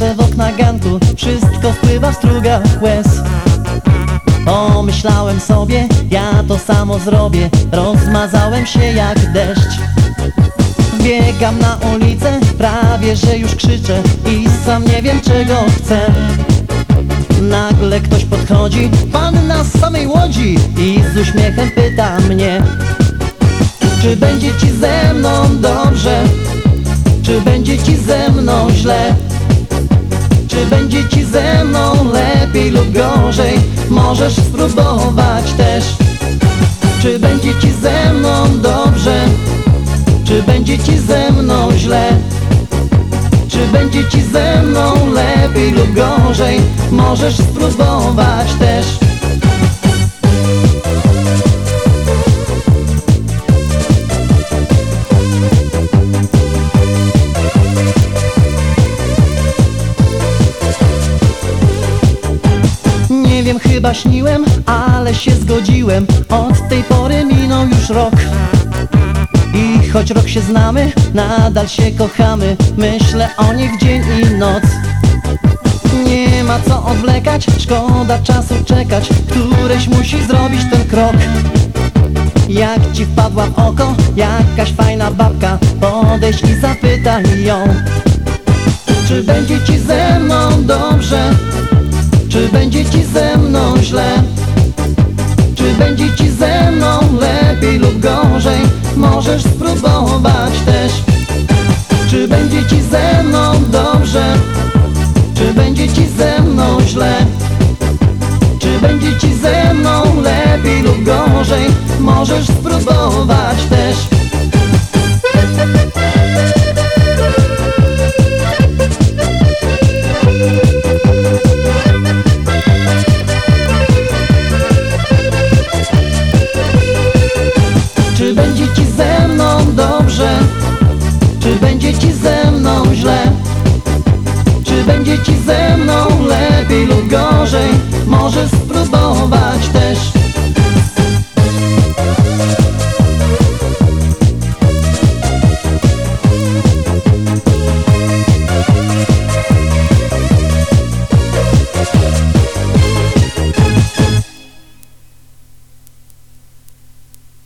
w okna ganku Wszystko wpływa w strugach łez. Pomyślałem sobie, ja to samo zrobię. Rozmazałem się jak deszcz. Biegam na ulicę, prawie że już krzyczę I sam nie wiem czego chcę. Nagle ktoś podchodzi, pan na samej łodzi I z uśmiechem pyta mnie Czy będzie ci ze mną dobrze? Czy będzie ci ze mną źle? Czy będzie ci ze mną lepiej lub gorzej? Możesz spróbować też Czy będzie ci ze mną dobrze? Czy będzie ci ze mną źle? Czy będzie ci ze mną lepiej lub gorzej? Możesz spróbować też wiem, chyba śniłem, ale się zgodziłem. Od tej pory minął już rok. I choć rok się znamy, nadal się kochamy. Myślę o nich dzień i noc. Nie ma co odwlekać, szkoda czasu czekać. Któreś musi zrobić ten krok. Jak ci wpadła w oko jakaś fajna babka? Podejdź i zapytaj ją. Czy będzie ci ze mną dobrze? Czy będzie ci ze mną źle? Czy będzie ci ze mną lepiej lub gorzej? Możesz spróbować też Czy będzie ci ze mną dobrze? Czy będzie ci ze mną źle? Czy będzie ci ze mną lepiej lub gorzej? Możesz spróbować też mną